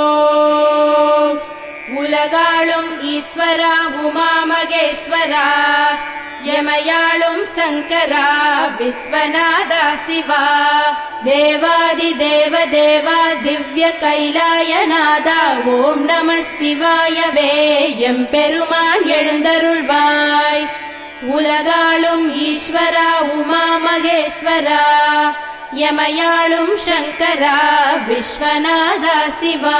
ஓம் உலகாளும் ஈஸ்வரா உமா மகேஸ்வரா எமையாளும் சங்கரா விஸ்வநாதா சிவா தேவாதி தேவ தேவா திவ்ய கைலாயநாதா ஓம் நம சிவாயவே எம்பெருமான் எழுந்தருள்வாய் உலகாளும் ஈஸ்வரா உமா மகேஸ்வரா யமயாளும் சங்கரா விஸ்வநாதா சிவா.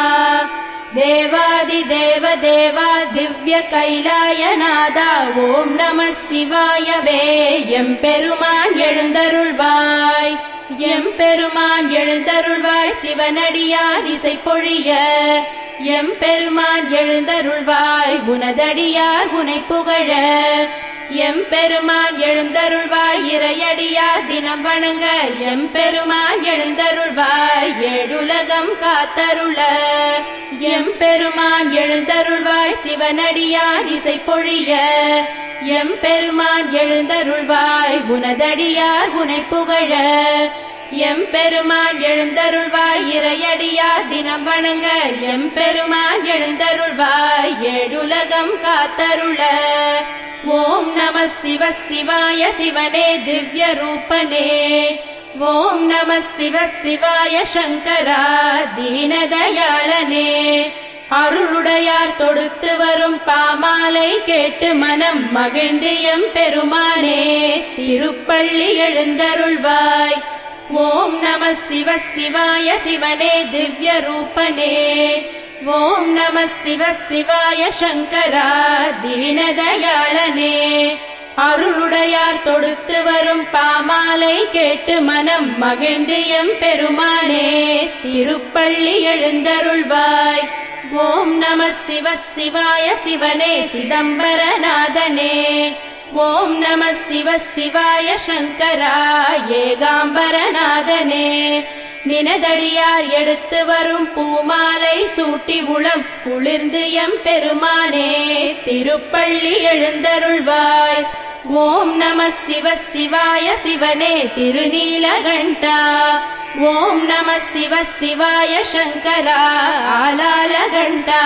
தேவாதி தேவ தேவா திவ்ய கைலாயநாதா ஓம் நம சிவாயவே. எம்பெருமான் எழுந்தருள்வாய் எம்பெருமான் எழுந்தருள்வாய் சிவனடியார் இசை பொழிய எம் பெருமான் எழுந்தருள்வாய் உனதடியார் உனை புகழ எம்பெருமான் எழுந்தருள்வாய் இறையடியார் தினம் வணங்க. எம்பெருமான் எழுந்தருள்வாய் ஏழுலகம் காத்தருள. எம்பெருமான் எழுந்தருள்வாய் சிவனடியார் இசை பொழிய. எம்பெருமான் எழுந்தருள்வாய் உனதடியார் உனை புகழ. எம்பெருமான் எழுந்தருள்வாய் இறையடியார் தினம் வணங்க எம்பெருமான் எழுந்தருள்வாய் ஏழுலகம் காத்தருள. ஓம் நம சிவ சிவாய சிவனே திவ்ய ரூபனே. ஓம் நம சிவ சிவாய சங்கரா தீனதயாளனே. அருளுடையார் தொடுத்து வரும் பாமாலை கேட்டு மனம் மகிழ்ந்தியம் பெருமானே திருப்பள்ளி எழுந்தருள்வாய் ஓம் நம சிவ சிவாய சிவனே திவ்ய ரூபனே. ஓம் நம சிவ சிவாய சங்கரா தீனதயாளனே. அருளுடையார் தொடுத்து வரும் பாமாலை கேட்டு மனம் மகிழ்ந்து எம் பெருமானே. திருப்பள்ளி எழுந்தருள்வாய். ஓம் நம சிவ சிவாய சிவனே சிதம்பரநாதனே. ஓம் நம சிவ சிவாய சங்கரா ஏகாம்பரநாதனே. நினதடியார் எடுத்து வரும் பூமாலை சூட்டி உளம் குளிர்ந்து எம் பெருமானே. திருப்பள்ளி எழுந்தருள்வாய். ஓம் நம சிவ சிவாய சிவனே திருநீலகண்டா. ஓம் நம சிவ சிவாய சங்கரா ஆலாலகண்டா.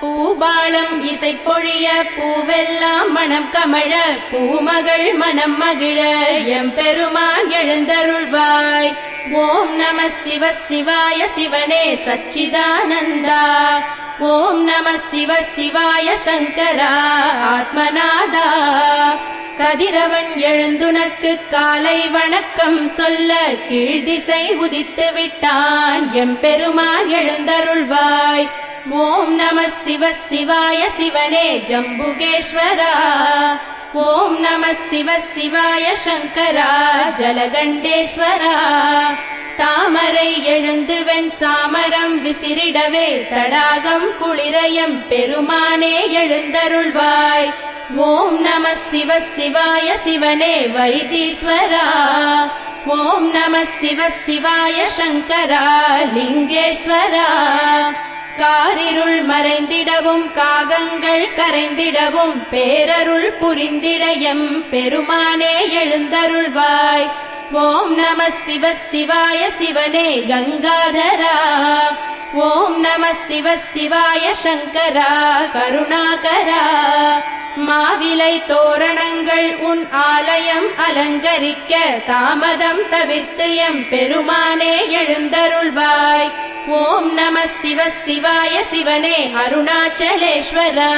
பூபாலம் இசை பொழிய பூவெல்லாம் மனம் கமழ பூமகள் மனம் மகிழ எம் பெருமான் எழுந்தருள்வாய். ஓம் நம சிவ சிவாய சிவனே சச்சிதானந்தா. ஓம் நம சிவ சிவாய சங்கரா ஆத்மநாதா. கதிரவன் எழுந்துனக்கு காலை வணக்கம் சொல்ல கீழ்திசை உதித்து விட்டான் எம் பெருமான் எழுந்தருள்வாய். ஓம் நம சிவ சிவாய சிவனே ஜம்புகேஸ்வரா. ஓம் நம சிவ சிவாய சங்கரா ஜலகண்டேஸ்வரா. தாமரை எழுந்துவன் சாமரம் விசிறிடவே தடாகம் குளிரயம் பெருமானே எழுந்தருள்வாய். ஓம் நம சிவ சிவாய சிவனே வைத்தீஸ்வரா. ஓம் நம சிவ சிவாய சங்கரா லிங்கேஸ்வரா. காரிருள் மறைந்திடவும் காகங்கள் கரைந்திடவும் பேரருள் புரிந்திடயம் பெருமானே எழுந்தருள்வாய். ஓம் நம சிவ சிவாய சிவனே கங்காதரா. ஓம் நம சிவ சிவாய சங்கரா கருணாகரா. மாவிலை தோரணங்கள் உன் ஆலயம் அலங்கரிக்க தாமதம் தவிர்த்து எம் பெருமானே எழுந்தருள்வாய். ஓம் நம சிவ சிவாய சிவனே அருணாச்சலேஸ்வரா.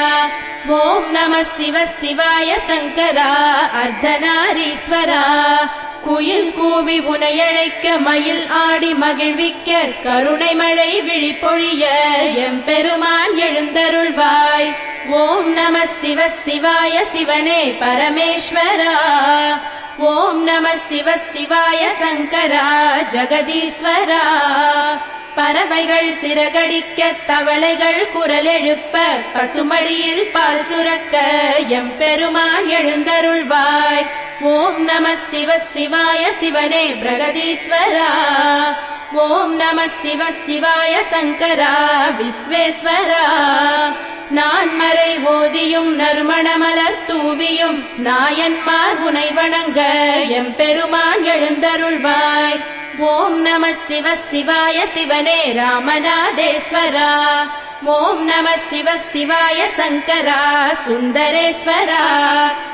ஓம் நம சிவ சிவாய சங்கரா அர்த்தநாரீஸ்வரா. குயில் கூவி உனையழைக்க மயில் ஆடி மகிழ்விக்க கருணை மழை விழிப்பொழிய எம் பெருமான் எழுந்தருள்வாய். ஓம் நம சிவ சிவாய சிவனே பரமேஸ்வரா. ஓம் நம சிவ சிவாய சங்கரா ஜெகதீஸ்வரா. பறவைகள் சிறகடிக்க தவளைகள் குரல் எழுப்ப பசுமடியில் பால் சுரக்க எம் பெருமான் எழுந்தருள்வாய். ஓம் நம சிவ சிவாய சிவனே பிரகதீஸ்வரா. ஓம் நம சிவ சிவாய சங்கரா விஸ்வேஸ்வரா. நான் மறை ஓதியும் நறுமணமலர் தூவியும் நாயன்மார் உனை வணங்க எம் பெருமான் எழுந்தருள்வாய். ஓம் நம சிவ சிவாய சிவனே ராமநாதேஸ்வரா. ஓம் நம சிவ சிவாய சங்கரா சுந்தரேஸ்வரா.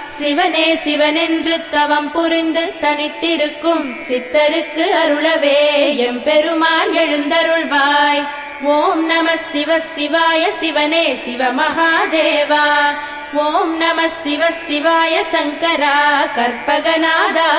சிவனே சிவனென்று தவம் புரிந்து தனித்திருக்கும் சித்தருக்கு அருளவே. எம்பெருமான் எழுந்தருள்வாய். ஓம் நம சிவ சிவாய சிவனே சிவமகாதேவா ஓம் நம சிவ சிவாய சங்கரா கற்பகநாதா.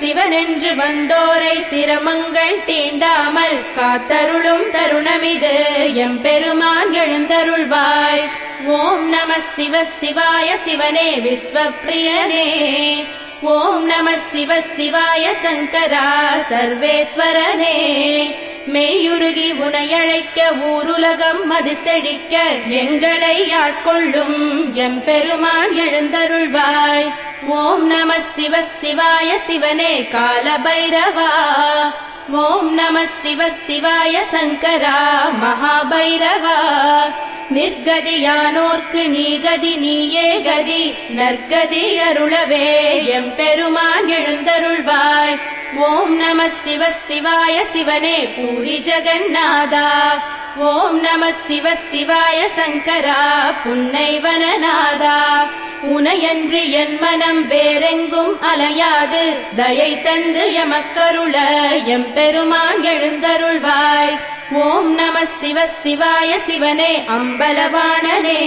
சிவனென்று வந்தோரை சிரமங்கள் தீண்டாமல் காத்தருளும் தருணமிது. எம்பெருமான் எழுந்தருள்வாய். ஓம் நம சிவ சிவாய சிவனே விஸ்வப்பிரியனே. ஓம் நம சிவ சிவாய சங்கரா சர்வேஸ்வரனே. மெய்யுருகி உனையழைக்க ஊருலகம் அது செழிக்க எங்களை ஆட்கொள்ளும் எம் பெருமான் எழுந்தருள்வாய். ஓம் நம சிவ சிவாய சிவனே காலபைரவா. ஓம் நம சிவ சிவாய சங்கரா மகாபைரவா. நிர்கதியானோர்க்கு நீகதி நீயே கதி நற்கதி அருளவே எம் பெருமான் எழுந்தருள்வாய். ஓம் நம சிவ சிவாய சிவனே பூரி ஜெகநாதா. ஓம் நம சிவ சிவாய சங்கரா புன்னைவனநாதா. உனையன்றி என் மனம் வேறெங்கும் அலையாது தயை தந்து எமக்கருள எம் பெருமான் எழுந்தருள்வாய். ஓம் நம சிவ சிவாய சிவனே அம்பலவாணனே.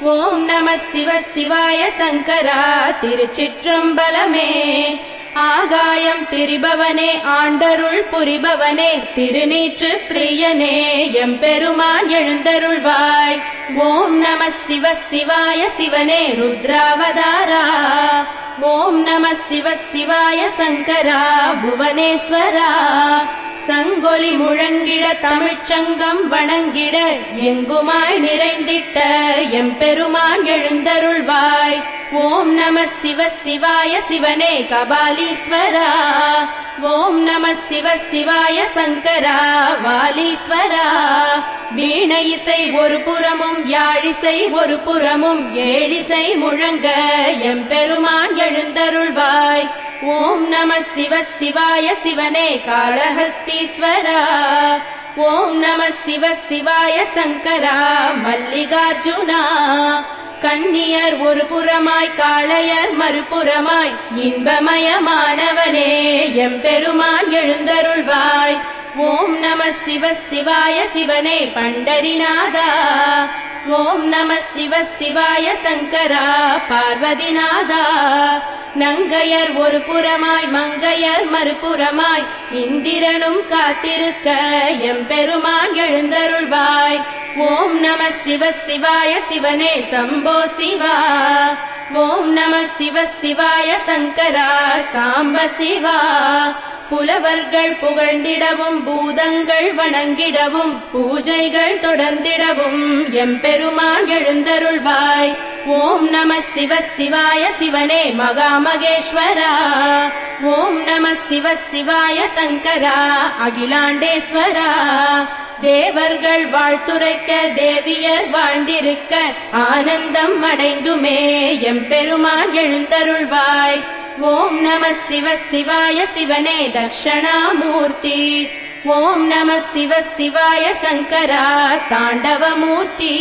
ஓம் நம சிவ சிவாய சங்கரா திருச்சிற்றம்பலமே. ஆகாயம் திரிபவனே ஆண்டருள் புரிபவனே திருநீற்று பிரியனே எம்பெருமான் எழுந்தருள்வாய். ஓம் நம சிவ சிவாய சிவனே ருத்ராவதாரா. ஓம் நம சிவ சிவாய சங்கரா புவனேஸ்வரா. சங்கொலி முழங்கிட தமிழ்ச்சங்கம் வணங்கிட எங்குமாய் நிறைந்திட்ட எம்பெருமான் எழுந்தருள்வாய். ஓம் நம சிவ சிவாய சிவனே கபாலீஸ்வரா. ஓம் நம சிவ சிவாய சங்கரா வாலீஸ்வரா. வீண இசை ஒரு புறமும் யாழிசை ஒரு புறமும் ஏழிசை முழங்க எம்பெருமான் எழுந்தருள்வாய். ஓம் நம சிவ சிவாய சிவனே காளஹஸ்தீஸ்வரா. ஓம் நம சிவ சிவாய சங்கரா மல்லிகார்ஜுனா. கன்னியர் ஒரு புறமாய் காளையர் மறுபுறமாய் இன்பமயமானவனே எம்பெருமான் எழுந்தருள்வாய். ஓம் நம சிவ சிவாய சிவனே பண்டரிநாதா. ஓம் நம சிவ சிவாய சங்கரா பார்வதிநாதா நங்கையர் ஒரு புறமாய் மங்கையர் மறுபுறமாய் இந்திரனும் காத்திருக்க எம்பெருமான் எழுந்தருள்வாய். ஓம் நம சிவ சிவாய சிவனே சம்போ சிவா. ஓம் நம சிவ சிவாய சங்கரா சாம்ப சிவா. புலவர்கள் புகழ்ந்திடவும் பூதங்கள் வணங்கிடவும் பூஜைகள் தொடர்ந்திடவும் எம்பெருமான் எழுந்தருள்வாய். ஓம் நம சிவ சிவாய சிவனே மகாமகேஸ்வரா. ஓம் நம சிவ சிவாய சங்கரா அகிலாண்டேஸ்வரா. தேவர்கள் வாழ்த்துரைக்க தேவியர் வாழ்ந்திருக்க ஆனந்தம் அடைந்துமே. எம்பெருமான் எழுந்தருள்வாய். ஓம் நம சிவ சிவாய சிவனே தக்ஷணாமூர்த்தி. ஓம் நம சிவ சிவாய சங்கரா தாண்டவமூர்த்தி.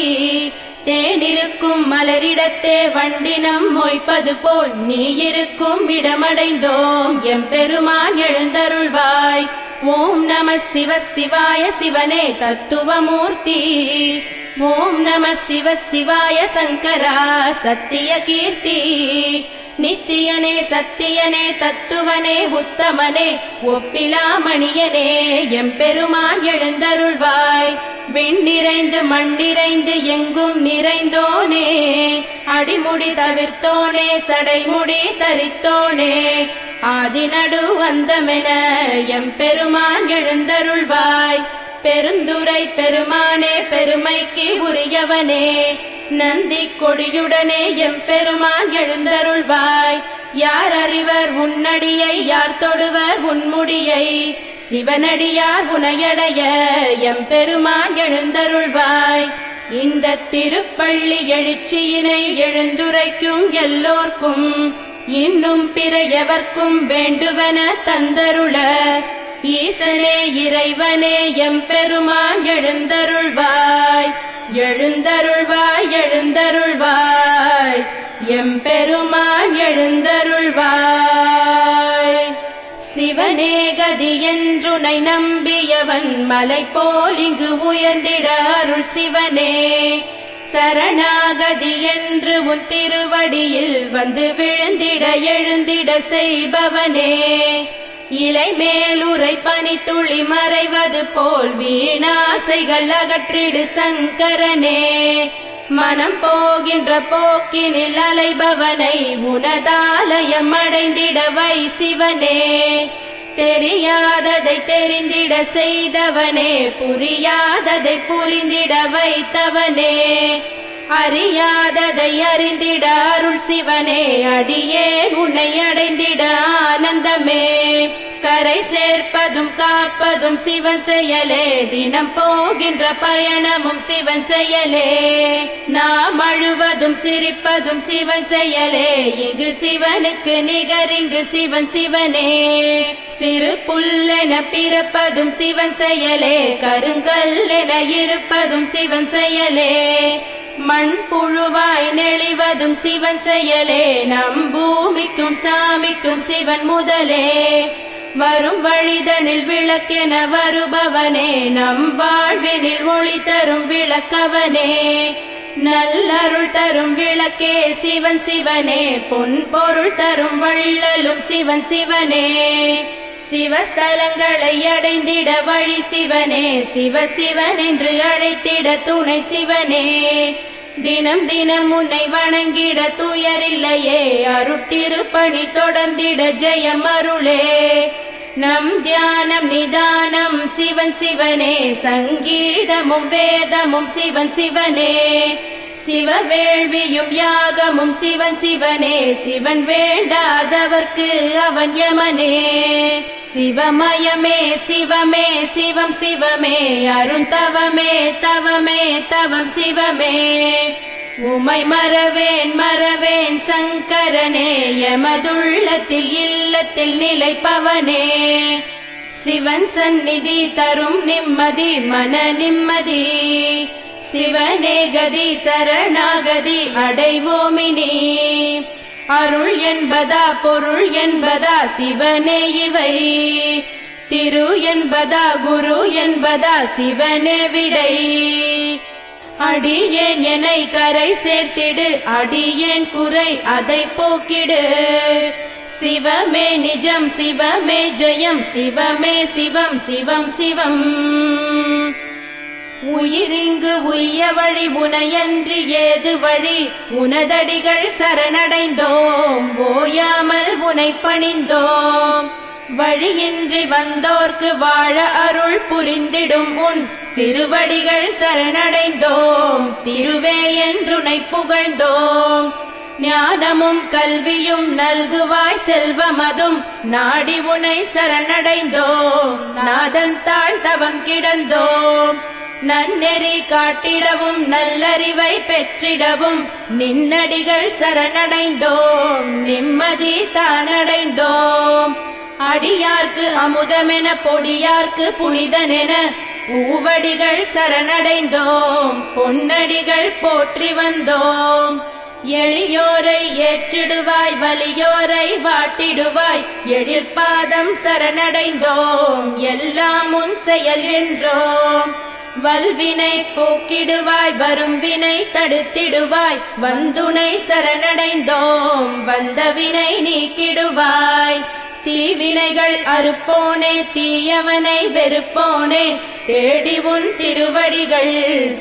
தேனிருக்கும் மலரிடத்தே வண்டினம் மொய்ப்பது போல் நீ இருக்கும் இடமடைந்தோம். எம்பெருமான் எழுந்தருள்வாய். ஓம் நம சிவ சிவாய சிவனே தத்துவமூர்த்தி. ஓம் நம சிவ சிவாய சங்கரா சத்திய கீர்த்தி. நித்தியனே சத்தியனே தத்துவனே உத்தமனே ஒப்பிலாமணியனே எம்பெருமான் எழுந்தருள்வாய். விண்ணிறைந்து மண்ணிறைந்து எங்கும் நிறைந்தோனே. அடிமுடி தவிர்த்தோனே சடைமுடி தரித்தோனே. ஆதிநடு வந்தமென எம்பெருமான் எழுந்தருள்வாய். பெருந்துரை பெருமானே பெருமைக்கு உரியவனே. நந்தி கொடியுடனே எம்பெருமான் எழுந்தருள்வாய். யார் அறிவர் உன்னடியை யார் தொடுவர் உன்முடியை சிவனடியார் உனையடைய எம்பெருமான் எழுந்தருள்வாய். இந்த திருப்பள்ளி எழுச்சியினை எழுந்துரைக்கும் எல்லோர்க்கும் இன்னும் பிற எவர்க்கும் வேண்டுவன தந்தருள ஈசனே இறைவனே எம் பெருமான் எழுந்தருள்வாய் எழுந்தருள்வாய் எழுந்தருள்வாய் எம் பெருமான் எழுந்தருள்வாய். சிவனே கதி என்றுனை நம்பியவன் மலை போல் இங்கு உயர்ந்திட அருள் சிவனே சரணாகதி என்று உன் திருவடியில் வந்து விழுந்திட எழுந்திட செய்பவனே. இலை மேலுரை பனித்துளி மறைவது போல் வீணாசைகள் அகற்றிடு சங்கரனே. மனம் போகின்ற போக்கினில் அலைபவனை உனதாலயம் அடைந்திட வை சிவனே தெரியாததை தெரிந்திட செய்தவனே புரியாததை புரிந்திட வைத்தவனே. அறியாததை அறிந்திட அருள் சிவனே அடியே உன்னை அடைந்திட ஆனந்தமே. கரை சேர்ப்பதும் காப்பதும் சிவன் செயலே. தினம் போகின்ற பயணமும் சிவன் செயலே. நாம் அழுவதும் சிரிப்பதும் சிவன் செயலே. இங்கு சிவனுக்கு நிகர் இங்கு சிவன் சிவனே. சிறு புல்லென பிறப்பதும் சிவன் செயலே. கருங்கல் என இருப்பதும் சிவன் செயலே. மண் புழுவாய் நெளிவதும் சிவன் செயலே. நம் பூமிக்கும் சாமிக்கும் சிவன் முதலே. வரும் வழிதனில் விளக்கென வருபவனே நம் வாழ்வினில் ஒளி தரும் விளக்கவனே. நல்லருள் தரும் விளக்கே சிவன் சிவனே பொன் பொருள் தரும் வள்ளலும் சிவன் சிவனே. சிவஸ்தலங்களை அடைந்திட வழி சிவனே சிவ சிவன் என்று அழைத்திட துணை சிவனே. தினம் தினம் உன்னை வணங்கிட துயரில்லையே. அருட்டிருப்பணி தொடர்ந்திட ஜெயம் அருளே. நம் தியானம் நிதானம் சிவன் சிவனே. சங்கீதமும் வேதமும் சிவன் சிவனே. சிவ வேள்வியும் யாகமும் சிவன் சிவனே. சிவன் வேண்டாதவர்க்கு அவன் யமனே. சிவமயமே சிவமே சிவம் சிவமே. அருந்தவமே தவமே தவம் சிவமே. உமை மறவேன் மறவேன் சங்கரனே. எமதுள்ளத்தில் இல்லத்தில் நிலைப்பவனே. சிவன் சந்நிதி தரும் நிம்மதி மன நிம்மதி. சிவனே கதி சரணாகதி அடைவோமினி. அருள் என்பதா பொருள் என்பதா சிவனே இவை. திரு என்பதா குரு என்பதா சிவனே விடை. அடியேன் என்னை கரை சேர்த்திடு அடியேன் குறை அதை போக்கிடு. சிவமே நிஜம் சிவமே ஜெயம் சிவமே சிவம் சிவம் சிவம். உயிரிங்கு உய்ய வழி உனையன்றி ஏது வழி? உனதடிகள் சரணடைந்தோம் ஓயாமல் உனை பணிந்தோம். வழியின்றி வந்தோர்க்கு வாழ அருள் புரிந்திடும் உன் திருவடிகள் சரணடைந்தோம். திருவே என்றுனை புகழ்ந்தோம். ஞானமும் கல்வியும் நல்குவாய் செல்வமதும் நாடி உனை சரணடைந்தோம். நாதன் தாழ் தவம் கிடந்தோம். நன்னெறி காட்டிடவும் நல்லறிவை பெற்றிடவும் நின்னடிகள் சரணடைந்தோம் நிம்மதி தானடைந்தோம். அடியார்க்கு அமுதமென பொடியார்க்கு புனிதனென பூவடிகள் சரணடைந்தோம் பொன்னடிகள் போற்றி வந்தோம். எளியோரை ஏற்றிடுவாய் வலியோரை வாட்டிடுவாய் எழிற்பாதம் சரணடைந்தோம். எல்லாம் உன் செயல் என்றோம். வல்வினை போக்கிடுவாய் வரும் வினை தடுத்திடுவாய். வந்துனை சரணடைந்தோம் வந்த வினை நீக்கிடுவாய். தீவினைகள் அறுப்போனே தீயவனை வெறுப்போனே. தேடி உன் திருவடிகள்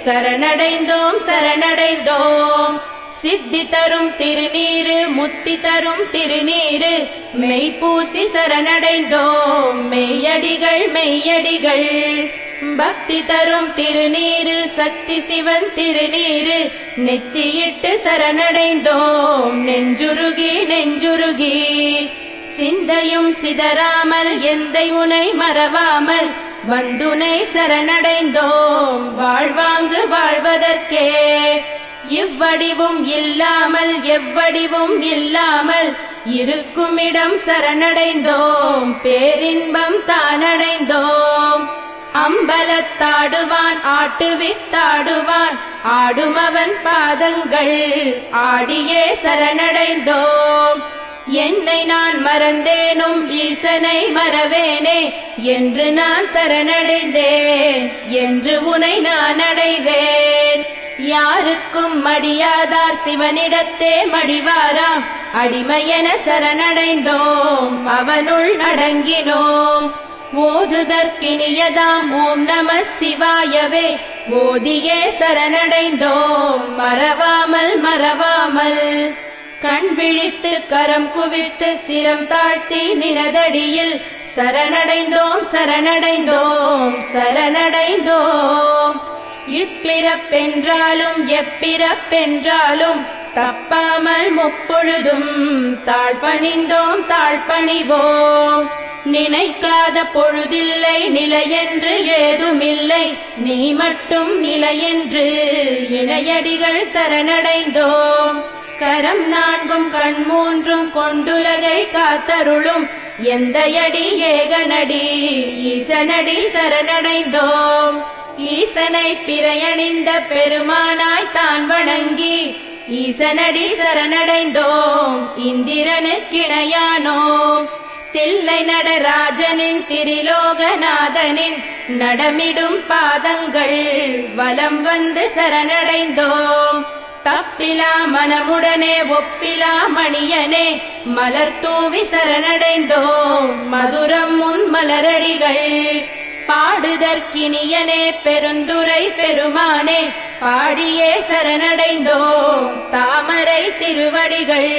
சரணடைந்தோம் சரணடைந்தோம். சித்தி தரும் திருநீரு முத்தி தரும் திருநீரு. மெய்ப்பூசி சரணடைந்தோம் மெய்யடிகள் மெய்யடிகள். பக்தி தரும் திருநீரு சக்தி சிவன் திருநீரு நெத்தியிட்டு சரணடைந்தோம். நெஞ்சுருகி நெஞ்சுருகி. சிந்தையும் சிதறாமல் எந்தை உனை மறவாமல் வந்துனை சரணடைந்தோம். வாழ்வாங்கு வாழ்வதற்கே. இவ்வடிவும் இல்லாமல் எவ்வடிவும் இல்லாமல் இருக்குமிடம் சரணடைந்தோம். பேரின்பம் தானடைந்தோம். அம்பலத்தாடுவான் ஆட்டுவித்தாடுவான் ஆடுமவன் பாதங்கள் ஆடியே சரணடைந்தோம். என்னை நான் மறந்தேனும் ஈசனை மறவேனே. என்று நான் சரணடைந்தேன் என்று உனை நான் அடைவேன். யாருக்கும் மடியாதார் சிவனிடத்தே மடிவாராம். அடிமையென சரணடைந்தோம் அவனுள் அடங்கினோம். ஓதுதற்கினியதாம் ஓம் நம சிவாயவே. ஓதியே சரணடைந்தோம் மறவாமல் மறவாமல். கண் விழித்து கரம் குவித்து சிரம் தாழ்த்தி நினதடியில் சரணடைந்தோம் சரணடைந்தோம் சரணடைந்தோம். இப்பிறப்பென்றாலும் எப்பிறப்பென்றாலும் தப்பாமல் முப்பொழுதும் தாழ்பணிந்தோம் தாழ்பணிவோம். நினைக்காத பொழுதில்லை நிலையென்று ஏதுமில்லை. நீ மட்டும் நிலையென்று இணையடிகள் சரணடைந்தோம். கரம் நான்கும் கண் மூன்றும் கொண்டுலகை காத்தருளும். எந்தையடி ஏகனடி ஈசனடி சரணடைந்தோம். ஈசனை பிறையணிந்த பெருமானாய் தான் வணங்கி ஈசனடி சரணடைந்தோம். இந்திரனுக்கிணையானோம். தில்லை நடராஜனின் திரிலோகநாதனின் நடமிடும் பாதங்கள் வலம் வந்து சரணடைந்தோம். தப்பிலா மனமுடனே ஒப்பிலா மணியனே மலர் தூவி சரணடைந்தோம். மதுரம் முன் மலரடிகள் பாடுதற்கினியனே பெருந்துரை பெருமானே பாடியே சரணடைந்தோம். தாமரை திருவடிகள்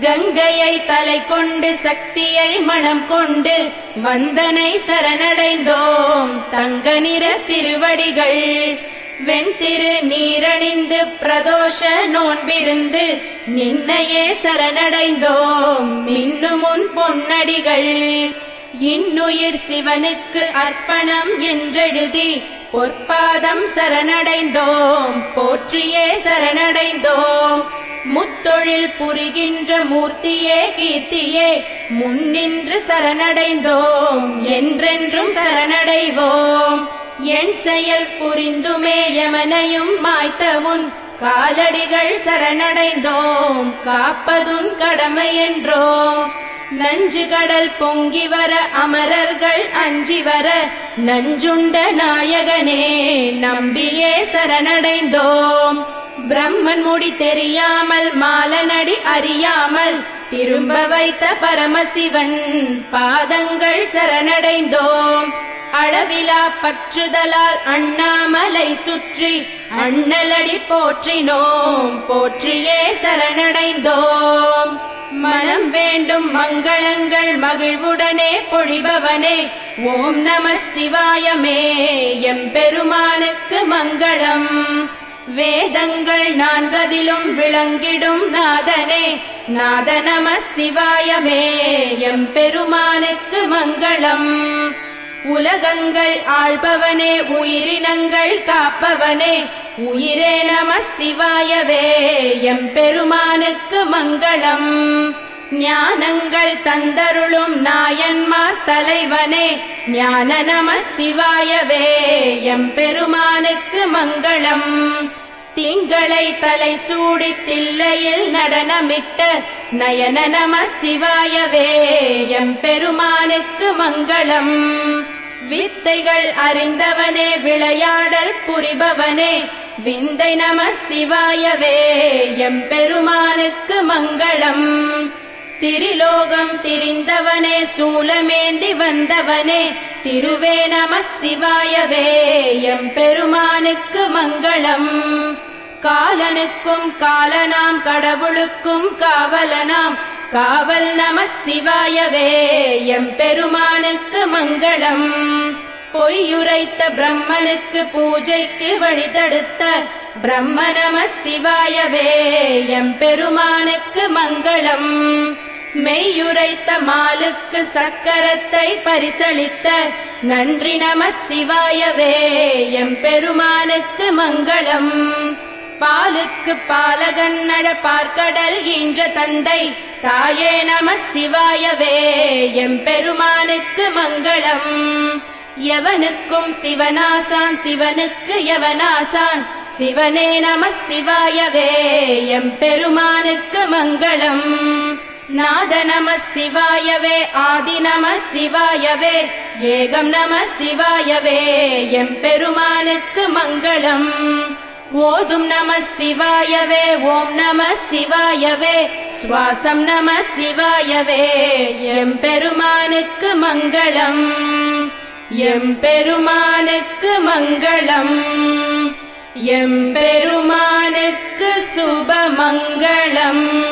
கங்கையை தலை கொண்டு சக்தியை மனம் கொண்டு வந்தனை சரணடைந்தோம். தங்க நிற திருவடிகள் வெண்திரு நீரணிந்து பிரதோஷ நோன்பிருந்து நின்னையே சரணடைந்தோம். மின்னுமுன் பொன்னடிகள் இன்னுயிர் சிவனுக்கு அர்ப்பணம் என்றெழுதி பொற்பாதம் சரணடைந்தோம். போற்றியே சரணடைந்தோம். முத்தொழில் புரிகின்ற மூர்த்தியே கீர்த்தியே முன்னின்று சரணடைந்தோம் என்றென்றும் சரணடைவோம். என் செயல் புரிந்துமே யமனையும் மாய்த்தவுன் காலடிகள் சரணடைந்தோம் காப்பதுன் கடமை என்றோம். நஞ்சு கடல் பொங்கி வர அமரர்கள் அஞ்சி வர நஞ்சுண்ட நாயகனே நம்பியே சரணடைந்தோம். பிரம்மன் முடி தெரியாமல் மாலனடி அறியாமல் திரும்ப வைத்த பரமசிவன் பாதங்கள் சரணடைந்தோம். அளவிலா பற்றுதலால் அண்ணாமலை சுற்றி அண்ணலடி போற்றினோம். போற்றியே சரணடைந்தோம். மனம் வேண்டும் மங்களங்கள் மகிழ்வுடனே பொழிபவனே. ஓம் நம சிவாயமே. எம்பெருமானுக்கு மங்களம். வேதங்கள் நான்கதிலும் விளங்கிடும் நாதனே. நாத நம சிவாயமே எம் பெருமானுக்கு மங்களம். உலகங்கள் ஆள்பவனே உயிரினங்கள் காப்பவனே. உயிரே நம சிவாயவே எம் பெருமானுக்கு மங்களம். ஞானங்கள் தந்தருளும் நாயன்மார் தலைவனே ஞான நம சிவாயவே எம் பெருமானுக்கு மங்களம். திங்களை தலை சூடி தில்லையில் நடனமிட்ட நயன நம சிவாயவே எம் பெருமானுக்கு மங்களம். வித்தைகள் அறிந்தவனே விளையாடல் புரிபவனே விந்தை நம சிவாயவே எம் பெருமானுக்கு மங்களம். திரிலோகம் திரிந்தவனே சூலமேந்தி வந்தவனே திருவே நம சிவாயவே. எம்பெருமானுக்கு மங்களம். காலனுக்கும் காலனாம் கடவுளுக்கும் காவலனாம் காவல் நம சிவாயவே. எம்பெருமானுக்கு மங்களம். பொய்யுரைத்த பிரம்மனுக்கு பூஜைக்கு வழி தடுத்த பிரம்ம நம சிவாயவே. எம்பெருமானுக்கு மங்களம். மெய்யுரைத்த மாலுக்கு சக்கரத்தை பரிசளித்த நன்றி நம சிவாயவே. எம்பெருமானுக்கு மங்களம். பாலுக்கு பாலகன் பார்க்கடல் என்ற தந்தை தாயே நம சிவாயவே. எம்பெருமானுக்கு மங்களம். எவனுக்கும் சிவனாசான் சிவனுக்கு எவனாசான் சிவனே நம சிவாயவே. எம்பெருமானுக்கு மங்களம். நாத நம சிவாயவே ஆதி நம சிவாயவே ஏகம் நம சிவாயவே எம்பெருமானுக்கு மங்களம். ஓதும் நம சிவாயவே ஓம் நம சிவாயவே சுவாசம் நம சிவாயவே எம்பெருமானுக்கு மங்களம். எம்பெருமானுக்கு மங்களம். எம்பெருமானுக்கு சுபமங்களம்.